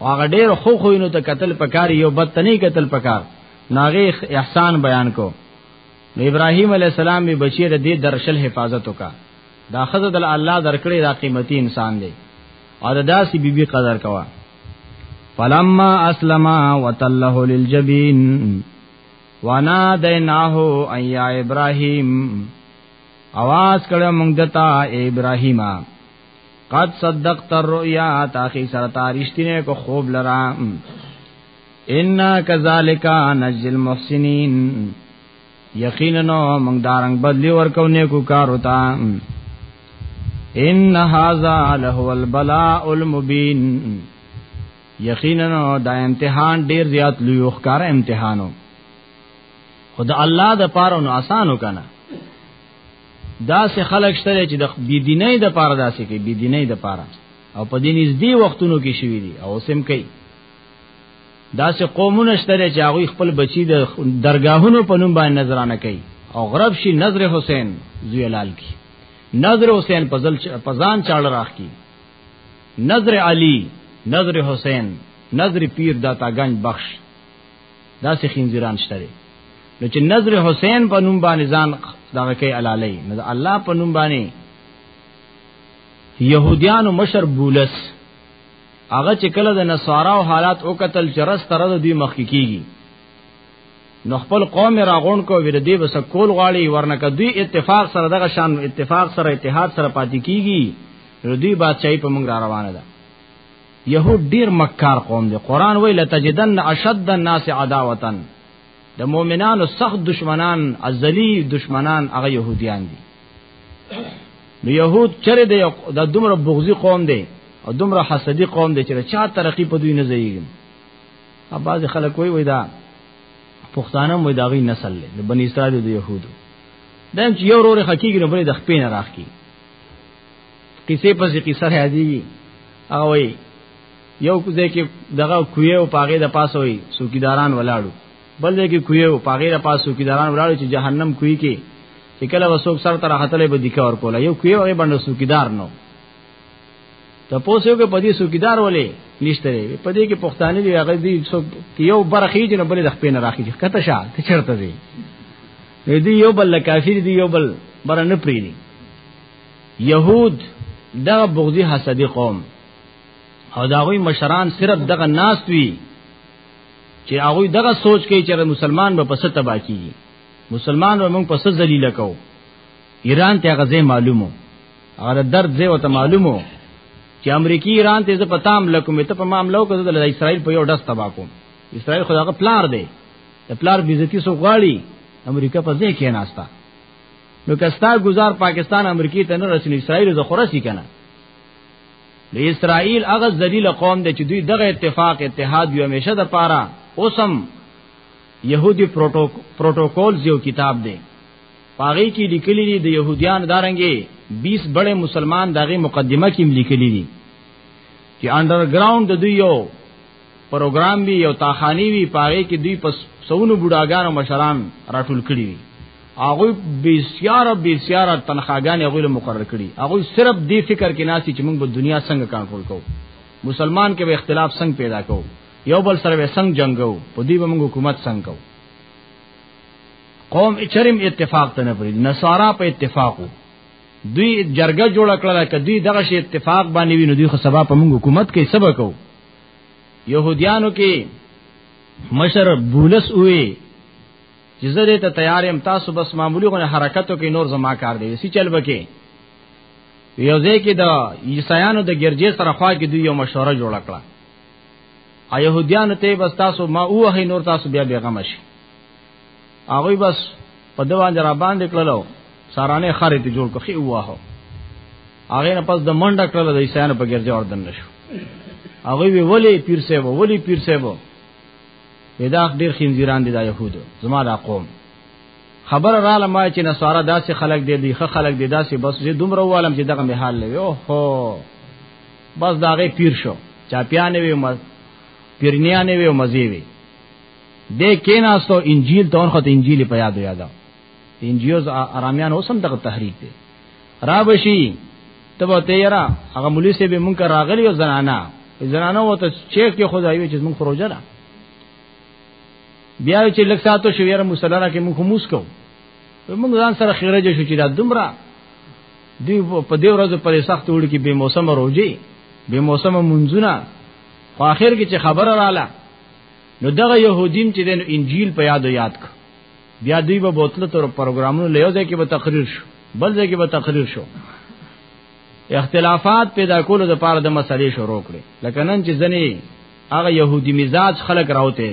هغه ډېر خو خو نو ته قتل پکار یو بد تنه قتل پکار ناغه احسان بیان کو نو ابراهيم عليه السلام به بچی د دې درشل حفاظت وکا دا خزه د الله درکړي دا قیمتي انسان دی او دا داسې بیبي قدر کوا فلما اسلم وتله للجبين وانا دیناه ایا ابراهيم आवाज کړه مونږ دتا ابراهیمه قد صدقت الرؤيا تاخي سره تارشتنه کو خوب لرام ان کذالک نجل محسنین یقینا موږ دارنګ بدلی ورکو نیکو کار وتا ان هاذا له البلاء المبین یقینا دا امتحان ډیر زیات لوی او ښکار امتحانو خدا الله د پاره نو آسانو کنه دا سه خلق شته چې د بی دیني د پاره داسې کې بی دیني د پاره او په دې نږدې وختونو کې شوی دي او سم کوي دا سه قومونه شته چې هغه خپل بچی د درگاهونو په نوم باندې نظرانه کوي او غرب شي نظر حسین زویلال کی نظر حسین پزل پزان چاړه راخ کی نظر علی نظر حسین نظر پیر داتا گنج بخش دا سه خنزیران شته نو چې نظر حسین په نوم باندې ځان دغه کوي علالای نو الله په نوم باندې يهوديانو مشر بولس هغه چې کله د نصارا او حالات او قتل چرس تر د دوی مخ کیږي نو خپل قوم راغون کو ور دې بس کول غواړي ورنکه دوی اتفاق سره دغه شان اتفاق سره اتحاد سره پاتې کیږي نو دوی بادشاہي په موږ را روانه ده يهود ډیر مکار قوم دي قران وی لتجدن اشد الناس عداوتن د مؤمنانو سخت دشمنان ازلی دشمنان هغه يهوديان دي نو يهود چرې د دومره بغضي قوم دی او دومره حسدي قوم دی چې چا ترقی په دوی نه زیږي ا بعض خلک وای وای دا پښتانه مو داغي نسل دی د بنی اسرائیل د يهودو دم چې یو ورور حقیقي نه بری د خپې نه راخ کی قصې پسې قصه راځي هغه وای یو کوزه کې دغه کوی او پاغه د پاسوي سوکیداران ولاړو بل دې کې کوی او پاغې را پاسو کې داران ولاړ چې جهنم کوی کې چې کله وسوک سر تر حتلې به دکا ور کوله یو کوی هغه باندې سوکیدار نو ته پوسو کې پدې سوکیدار ولې نشته لري پدې کې پښتانه دی هغه دی سو یو برخې جن بل د خپل نه راخی کته شه ته چرته دی دی یو بل کافر دی یو بل بر نه پریدي يهود دا بغضی حسدی قوم او داوی مشران صرف دغه ناس وی چې هغه دغه سوچ کوي چې مسلمان به پس تبا کیږي مسلمان به موږ پس ذلیل کو ایران ته غزه معلومو هغه درد زه وته معلومو چې امریکای ایران ته زه پتام لکم ته په معاملو کې د اسرائیل په یو ډس تبا کوم اسرائیل خو هغه پلار دی د پلار بیزتی سو غواړي امریکا په ځای کې ناشتا نو کستا گزار پاکستان امریکای ته نه رسنی اسرائیل زه خورسي کنه د اسرائیل هغه ذلیل قوم دی چې دوی دغه اتفاق اتحاد یو همیشه د پاره اوسم يهودي پروتوکول یو کتاب دی پاغي کې لیکلي دي د يهوديان دارنګي 20 بڑے مسلمان دغه مقدمه کې لیکلي دي چې انډرګراوند د دوی یو پروګرام وی یو تاخانی وی پاره کې دوی پس سونو بډاګانو مشران راټول کړي وی هغه بیسیار بیسیار تنخواګان هغه له مقرر کړي هغه صرف دی فکر کې ناسي چې موږ به دنیا څنګه کنټرول کوو مسلمان کې به اختلاف څنګه پیدا کوو یو بل سره به څنګه جنگو په دې به موږ حکومت څنګه کوو قوم چرم اتفاق ته نه پرې نصارا په اتفاقو دوی جرګه جوړ کړل کدی دغه شی اتفاق باندې وینو دوی خو سبا په موږ حکومت کې سبا کوو يهوديانو کې مشر بولس وې چې زه دې ته تیار يم تاسو بس معمولی غو حرکتو کې نور زما کار دی سی چل بکې یو ځای کې د عیسایانو د ګرځې سره خوا کې دوی یو مشوره جوړ کړه ا يهوديان ته بس تاسو ما اوه نور تاسو بیا بیغم شي هغه بس په دوان جرا باندې کړلو سارانه خارې ته جوړ کخي واه هغه نه پس د منډه کړل د عیسانو په ګرځي اوردن نشو هغه وی ولی پیر صاحب ولی پیر صاحب ودا ډیر خنزیران دي د يهودو زما د قوم خبر را لما چې نصارا داسې خلک دي دغه خلک دي داسې بس زه دومره والم چې دغه محل لوي او هو بس داغه پیر شو چا پیانه وی مز پیرنیانه وی مزي وی د کیناستو انجیل ته ورخه انجیل په یاد یاده انجیوز ارامیان اوسم دغه تحریک دی را بشي تبو تیرا هغه مولوی سه به مونږ راغلی او زنانا زنانا وته چیک کې خدایو چې مونږ فروجه را بیا چې لک ساتو شو یره مسلمانه کې مونږ موس کو مونږ ځان سره خیره جو شو چې دا دمرا دی په دې ورځ په سخت وړ کې به موسم روزي به موسم منځونه خو اخر کې چې خبره رااله نو دغه يهودیم چې د انجیل په یادو یاد ک بیا دوی به بوتل تر پروګرامونو لیو ځای کې به تقریر شو بل ځای کې به تقریر شو اختلافات پیدا کولو د پاره د مسلې شروع کړي لکه نن چې ځنی هغه يهودي مزاج خلک راوته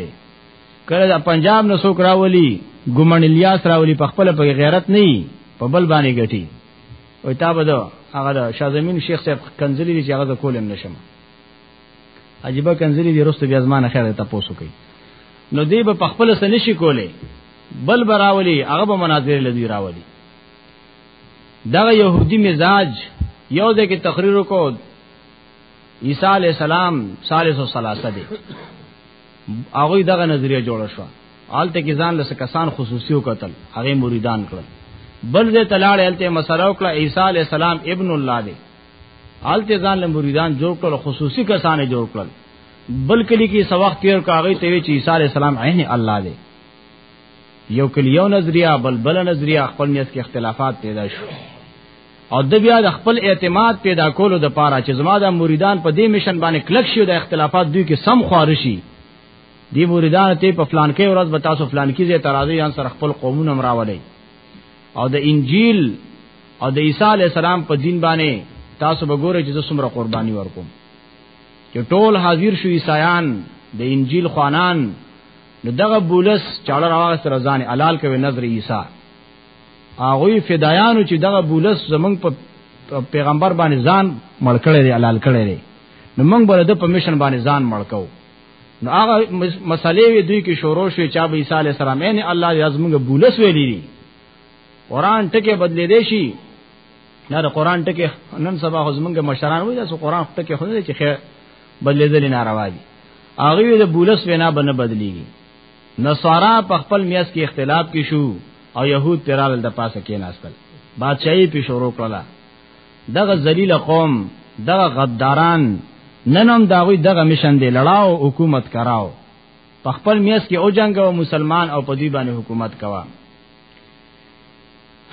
کله د پنجاب نو څوک راولي ګمن الیاس راولي په خپل په غیرت نه په بل باندې ګټي او تا بده هغه د شازمین شیخ صاحب کنزلی چې هغه د کولم نشم عجیبه کنځلې دي رسته بیا زمانه خیر ته پوسو کوي نو دی به په خپل سره نشي کولای بل براولي هغه به مناظر لدی راولي دا يهودي مزاج یو د کې تقریر کو عیسی علی السلام ثالث و ثلاثه دی هغه دغه نظریه جوړ شو آلته کې ځان لس کسان خصوصیو قتل هغه مریدان کړل بل دې تلاړ الته مسره وکړه عیسی علی السلام ابن الله دی حالت ځان له مریدان جوړ کړل خصوصي کسانه جوړ کړل بل کلی کې سو وخت تیر کاغی ته چې عیسی علی السلام عین الله دی یو کلی یو نظریه بل بل نظریه خپل نیس کې اختلافات پیدا شو او د بیا د خپل اعتماد پیدا کولو د پاره چې زما د مریدان په دې مشن باندې کلک شي د اختلافات دوی کې سم خارشي دی مریدان ته په فلان کې ورځ به تاسو فلان کې زی ترازی ان سره خپل قومونه مراولې او د انجیل او د عیسی علی السلام په دین باندې تاسو به ګورئ چې څومره قرباني ورکوم چې ټول حاضر شو عیسایان د انجیل خوانان نو دغه بولس چاړه راوغه سره ځان حلال کوي نظر عیسی هغه فدایانو چې دغه بولس زمنګ په پیغمبر باندې ځان مړ کړی دی حلال کړی دی نو موږ به د پرمیشن باندې ځان مړ کوو نو هغه مسلې وی دوی کې شروع شوې چې ابو عیسی علی السلام یې نه الله یې ازمنګ بولس ویلې دي قران ټکه بدلې دی شي نه قران ټکه نن سبا ازمنګ مشران وایي چې قران ټکه خو نه چې خیر بدلې دي ناروا دي هغه د بولس وینا بنه بدلیږي نصارا په خپل میاس کې اختلاف کې شو او يهود پرال د پاسه کې ناستل بادشاہي په شروع کړه دغه ذلیل قوم دغه غداران ننم داوی دغه مشن دی لړاو حکومت کراو په خپل میس کې او جنگ او مسلمان او په دې باندې حکومت کوا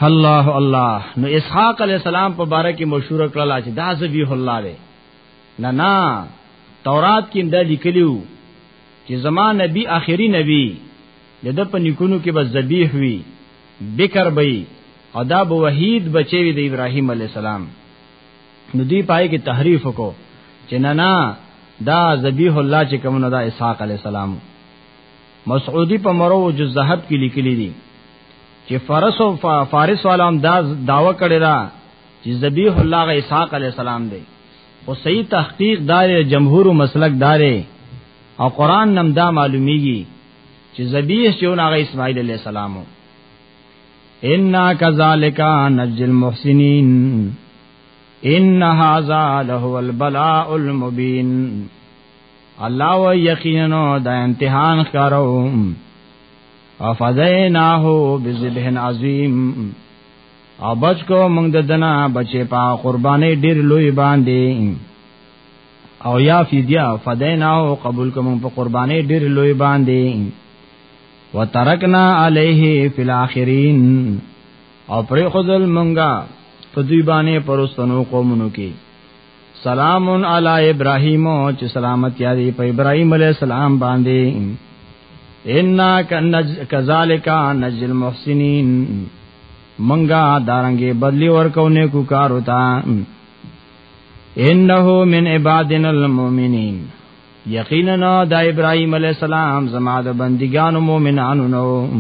الله الله نو اسحاق علی السلام په باره کې مشهور کړل چې دا ذبیح الله دی نه نه تورات کې دا لیکلیو چې زما نبی آخري نبی د د په نیکونو کې به ذبیح وي بکر بی او دا به وحید بچی وي د ابراهیم علی السلام نو دی پای کې تحریف وکړو چې نه نه دا ذبیح الله چې کوم دا اسحاق علی السلام مسعودی په مرو جز ذهب کې لیکلی دي چې فرس او فارس والا هم دا داوا کړی دا چې ذبیح الله غ اسحاق علی السلام دی خو صحیح تحقیق دار جمهور مسلک دار او قران نم دا معلومیږي چې ذبیح چې هغه اسماعیل علیہ السلام ان کذالک نجل المحسنین ان هاذا له البلاء المبین الله و یقینا دا امتحان کارو افذیناه بذبح عظیم او بچ کو موږ د دنا بچې په قربانې ډیر لوی باندې او یا فدیا فدینا او قبول کوم په قربانې ډېر لوی باندې وترکنا علیه فی الاخرین او پر خذل منګه په دوی باندې پرستنو قومونو کې سلام علی ابراهیم چې سلامت یادی په ابراهیم علی السلام باندې ان کذالک نجل محسنین منګه دارنګې بدلی ورکو نیکو کار وتا انه من عبادنا المؤمنین یقینا دا ابراهیم علی السلام زما د بندګانو مؤمنانو نو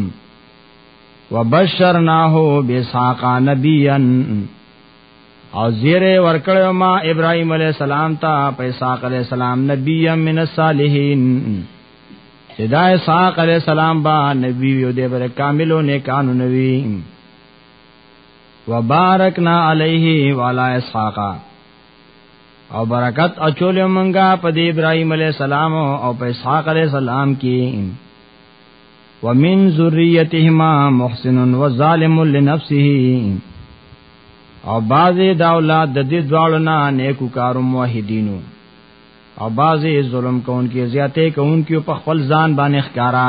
وبشرناه بساق نبیا او زیره ورکړو ما ابراهیم علی السلام ته په ساق علی السلام نبی من الصالحین صدا ساق علی السلام با نبی یو دی بر کاملو نیکانو نبی وبارکنا علیه وعلى اسحاق او برکت اچول منګه په دې ابراهيم عليه السلام او په اسحاق عليه السلام کې ومن ذريتهما محسن وظالم لنفسه او بازي دا اولاد د دې دواړو نه نیکو کارو موحدینو او بازي ظلم کوونکي زیاته کوونکي په خپل ځان باندې ښکارا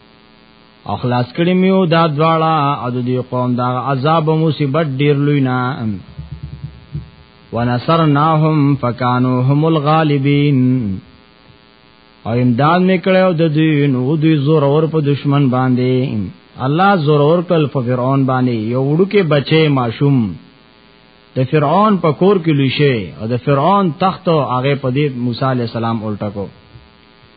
اخلاص کړی میو دا دواړه او د دې قوم دا عذاب او مصیبت ډیر لوی نه ونصرناهم فکانوا هم الغالبین او امداد میکړو د دوی نو دوی زور اور په دشمن باندې الله زور اور کل په فرعون باندې یو وړوکې بچي ماشوم د فرعون په کور کې لوي شي او د فرعون تخت او هغه په دې موسی عليه السلام الټا کو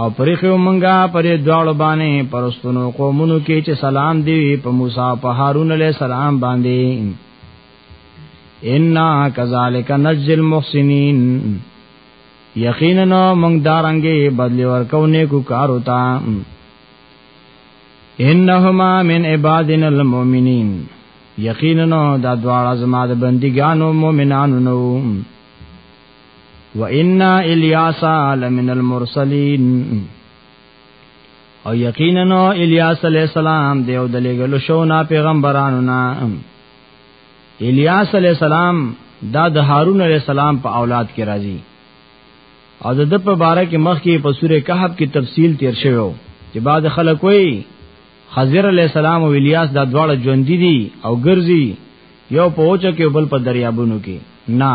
او پرخیو منګه پرې دواړو باندې پرستونو قومونو کې چې سلام دی په موسی او په هارون علی السلام باندې ان کذالک نجل المحسنین یقینا موږ دارنګې بدلی ورکو نیکو کار وتا انهما من عبادنا المؤمنین یقینا دا دواړه زما د بندګانو مؤمنانو نو و ان الیاس لمن المرسلین او یقینا الیاس علی السلام دیو د لګلو شو نا پیغمبرانو نا الیاس علی السلام دا د هارون علی السلام په اولاد کې راځي او د د په باره کې مخ کې په سوره کهف کې تفصیل تیر شوی چې بعد خلک وایي خضر علی السلام او الیاس دا دواړه ژوند دي او ګرځي یو په اوچه کې بل په دریابونو کې نه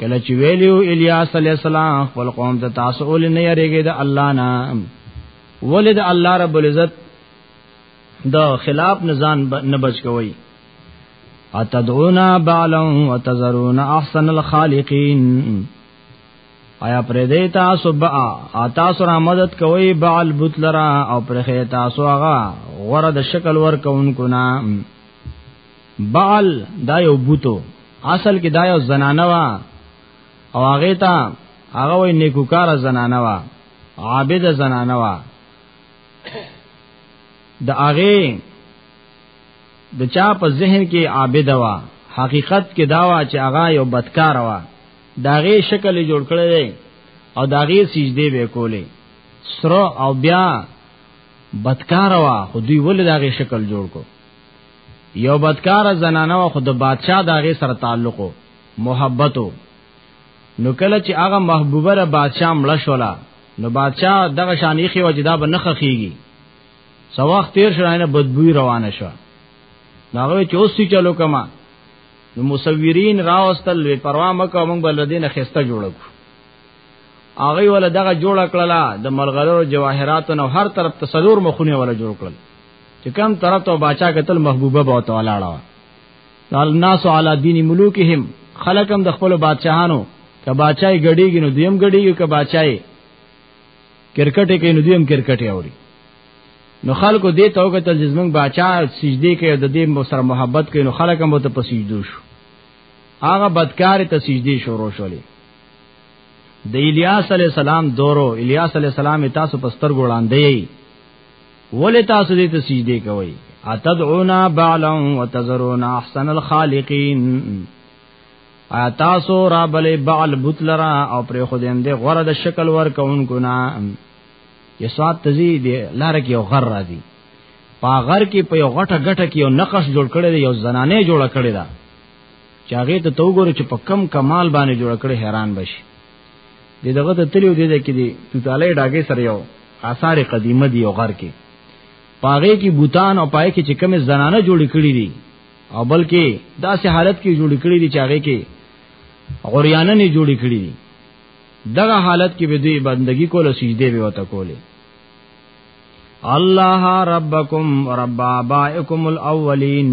کله چې ویلو الیاس علی السلام خپل قوم ته تاسو ول نه یریږي د الله نه ولید الله رب العزت د خلاف نزان نه بچ کوي اتدعونا بالا وتذرون احسن الخالقین آیا پر دې تاسو با تاسو را مدد کوي بال بوتلرا او پر خې تاسو هغه غره د شکل ور کوونکو نام بعل دا یو بوتو اصل کې دا یو زنانه وا او هغه ته هغه وې نیکوکار زنانه وا عابد زنانه وا د هغه د چا په ذهن کې عابد وا حقیقت کې داوا چې هغه یو بدکار وا داغه شکل جوړ کړی دی او داغه سجدي به کولې سره او بیا بدکار وا خو دوی ول داغه شکل جوړ کو یو بدکار زنانه خو د بادشاہ دغه سره تعلق محبتو نو کله چې هغه محبوبه را بادشاہ مړ شولا نو بادشاہ دغه شانېخي وجدا به نه خخيږي سو وخت تیر شو نه بدبوی روانه شو ناغه چې اوس سی چلو کما نو مصورین راوستل وی پروا مکه موږ بل دین خسته جوړو هغه ول دغه جوړ کړلا د ملغلرو جواهرات نو هر طرف تصور مخونه ولا جوړ کړل چې کم طرف ته بچا قتل محبوبه به تعالی الناس علی دین ملوکهم خلقم د خپل بادشاہانو که بادشاہي غړيږي نو دیم غړيږي که بادشاہي کرکټ کې نو دیم کرکټ اوري نو خلکو دې ته وکتل چې زمونږ بچا سجدي کوي د دې سره محبت کوي نو خلک هم ته پسیدو شو هغه بدکار ته سجدي شروع شولې د الیاس علی السلام دورو الیاس علی السلام تاسو پستر ګوړاندې ولې تاسو دې ته سجده کوي اتدعونا بعلا وتذرون احسن الخالقین آیا تاسو را بلې بعل بوتلرا او پر خو دې دې غره د شکل ور کوونکو نه یسوات تزي دې لار کې یو غر راځي پا غر کې په یو غټه غټه کې یو نقش جوړ کړی دی یو زنانه جوړ کړی دا چاغې ته تو ګوري چې په کم کمال باندې جوړ کړی حیران بشي د دغه ته تلو دي د کې دي توتاله ډاګه سره یو آثار قدیمه دی او غر کې پاغه کې بوتان او پای کې چې کوم زنانه جوړ کړی دي او بلکې داسې حالت کې جوړ کړی دي چې هغه کې غریانه نه جوړ کړی دي دغه حالت کې به دوی بندگی کوله سجده به وته کوله الله ربکم رب ابائکم الاولین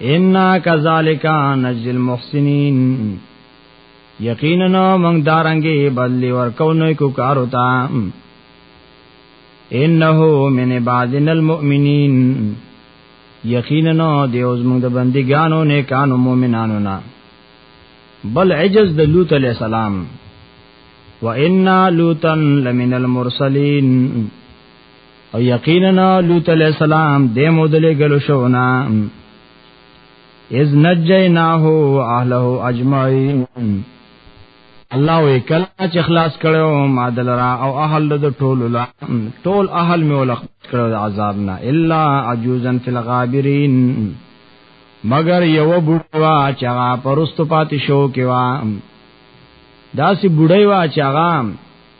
ان کذالک نجل المحسنین یقینا موږ دارنګي بدلی ورکو نه کو کار وتا انه من عبادنا المؤمنین یقینا دی اوس موږ د بندګانو نه کانو مؤمنانو نه بل عجز د لوط علیہ السلام وَإِنَّا لُوطًا لَمِنَ الْمُرْسَلِينَ او یقینا لوط علیہ السلام د مودلې ګلو شونا اذ نجیناه اهله اجمعین الله وی کله چې خلاص کړو ما دلرا او اهل د ټول لا ټول اهل می ولخ کړو د عذاب نه الا عجوزن فی الغابرین مگر یو بډوا چې هغه پرست پاتې شو کې وا داسې بډای وا چې هغه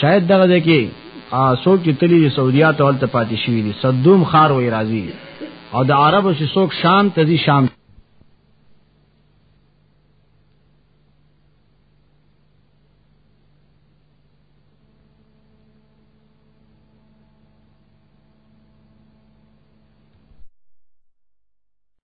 شاید دغه ده کې څوک چې تللی دي سعودیا ته ولته پاتې شوی دي صدوم خار وای راځي او د عربو چې څوک شام ته دي شام